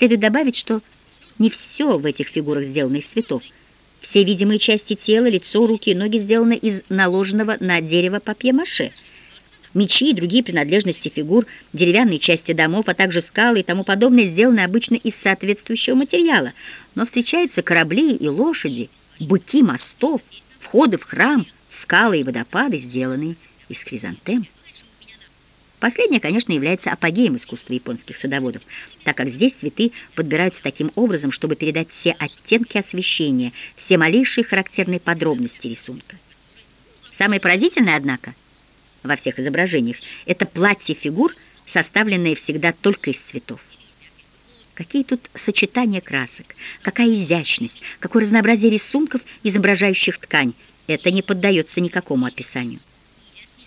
Следует добавить, что не все в этих фигурах сделано из цветов. Все видимые части тела, лицо, руки и ноги сделаны из наложенного на дерево папье-маше. Мечи и другие принадлежности фигур, деревянные части домов, а также скалы и тому подобное сделаны обычно из соответствующего материала. Но встречаются корабли и лошади, быки мостов, входы в храм, скалы и водопады, сделанные из хризантем. Последнее, конечно, является апогеем искусства японских садоводов, так как здесь цветы подбираются таким образом, чтобы передать все оттенки освещения, все малейшие характерные подробности рисунка. Самое поразительное, однако, во всех изображениях, это платье фигур, составленное всегда только из цветов. Какие тут сочетания красок, какая изящность, какое разнообразие рисунков, изображающих ткань. Это не поддается никакому описанию.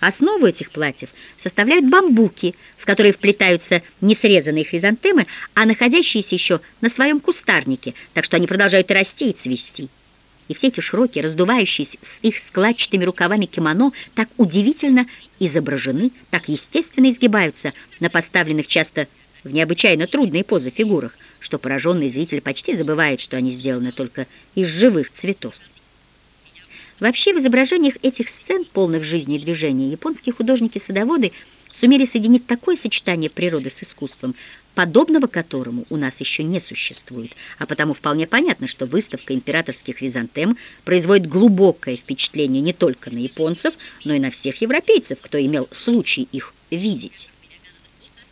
Основу этих платьев составляют бамбуки, в которые вплетаются не срезанные хризантемы, а находящиеся еще на своем кустарнике, так что они продолжают расти, и цвести. И все эти широкие, раздувающиеся с их складчатыми рукавами кимоно так удивительно изображены, так естественно изгибаются на поставленных часто в необычайно трудные позы фигурах, что пораженный зритель почти забывает, что они сделаны только из живых цветов. Вообще, в изображениях этих сцен, полных жизни и движения, японские художники-садоводы сумели соединить такое сочетание природы с искусством, подобного которому у нас еще не существует, а потому вполне понятно, что выставка императорских хризантем производит глубокое впечатление не только на японцев, но и на всех европейцев, кто имел случай их видеть.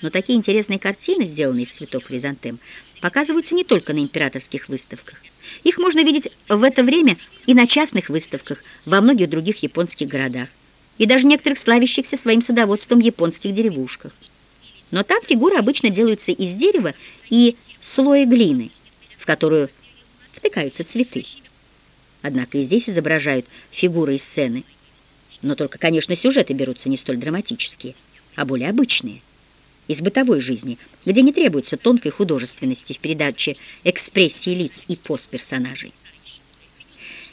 Но такие интересные картины, сделанные из цветов хризантем, показываются не только на императорских выставках. Их можно видеть в это время и на частных выставках во многих других японских городах, и даже некоторых славящихся своим садоводством японских деревушках. Но там фигуры обычно делаются из дерева и слоя глины, в которую спекаются цветы. Однако и здесь изображают фигуры и сцены. Но только, конечно, сюжеты берутся не столь драматические, а более обычные из бытовой жизни, где не требуется тонкой художественности в передаче экспрессии лиц и поз персонажей.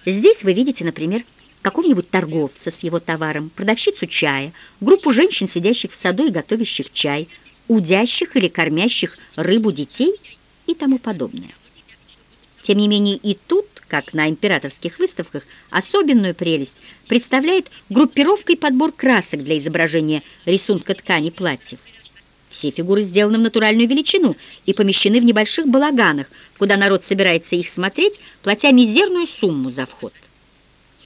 Здесь вы видите, например, какого-нибудь торговца с его товаром, продавщицу чая, группу женщин, сидящих в саду и готовящих чай, удящих или кормящих рыбу детей и тому подобное. Тем не менее и тут, как на императорских выставках, особенную прелесть представляет группировка и подбор красок для изображения рисунка ткани платьев. Все фигуры сделаны в натуральную величину и помещены в небольших балаганах, куда народ собирается их смотреть, платя мизерную сумму за вход.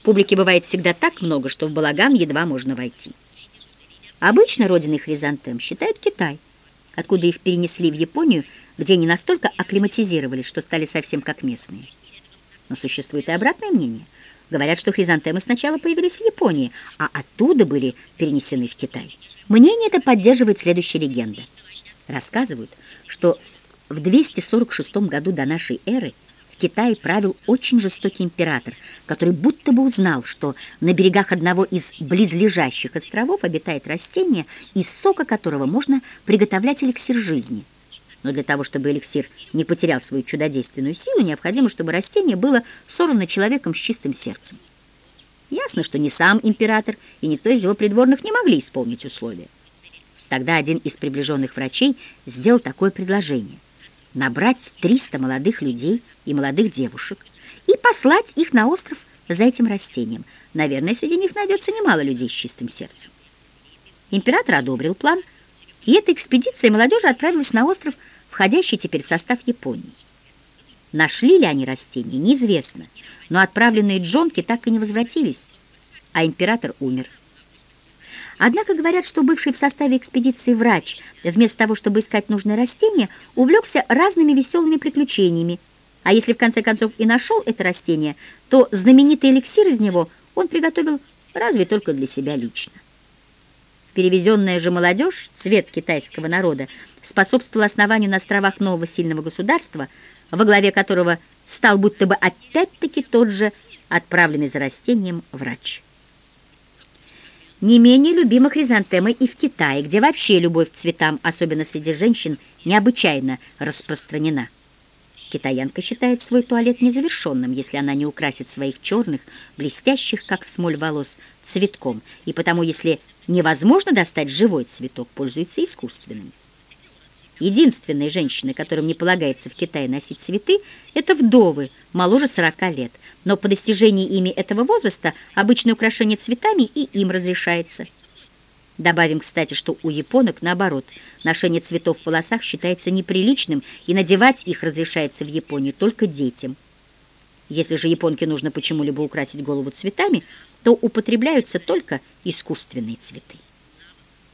Публики бывает всегда так много, что в балаган едва можно войти. Обычно родиной хризантем считают Китай, откуда их перенесли в Японию, где они настолько акклиматизировались, что стали совсем как местные. Но существует и обратное мнение – Говорят, что хризантемы сначала появились в Японии, а оттуда были перенесены в Китай. Мнение это поддерживает следующая легенда. Рассказывают, что в 246 году до нашей эры в Китае правил очень жестокий император, который будто бы узнал, что на берегах одного из близлежащих островов обитает растение, из сока которого можно приготовлять эликсир жизни – но для того, чтобы эликсир не потерял свою чудодейственную силу, необходимо, чтобы растение было сорвано человеком с чистым сердцем. Ясно, что ни сам император и никто из его придворных не могли исполнить условия. Тогда один из приближенных врачей сделал такое предложение – набрать 300 молодых людей и молодых девушек и послать их на остров за этим растением. Наверное, среди них найдется немало людей с чистым сердцем. Император одобрил план, и эта экспедиция молодежи отправилась на остров – входящий теперь в состав Японии. Нашли ли они растения, неизвестно, но отправленные джонки так и не возвратились, а император умер. Однако говорят, что бывший в составе экспедиции врач, вместо того, чтобы искать нужное растение, увлекся разными веселыми приключениями, а если в конце концов и нашел это растение, то знаменитый эликсир из него он приготовил разве только для себя лично. Перевезенная же молодежь, цвет китайского народа, способствовала основанию на островах нового сильного государства, во главе которого стал будто бы опять-таки тот же отправленный за растением врач. Не менее любима хризантемы и в Китае, где вообще любовь к цветам, особенно среди женщин, необычайно распространена. Китаянка считает свой туалет незавершенным, если она не украсит своих черных, блестящих, как смоль волос, цветком, и потому, если невозможно достать живой цветок, пользуется искусственным. Единственные женщины, которым не полагается в Китае носить цветы, это вдовы, моложе 40 лет. Но по достижении ими этого возраста обычное украшение цветами и им разрешается. Добавим, кстати, что у японок, наоборот, ношение цветов в волосах считается неприличным, и надевать их разрешается в Японии только детям. Если же японке нужно почему-либо украсить голову цветами, то употребляются только искусственные цветы.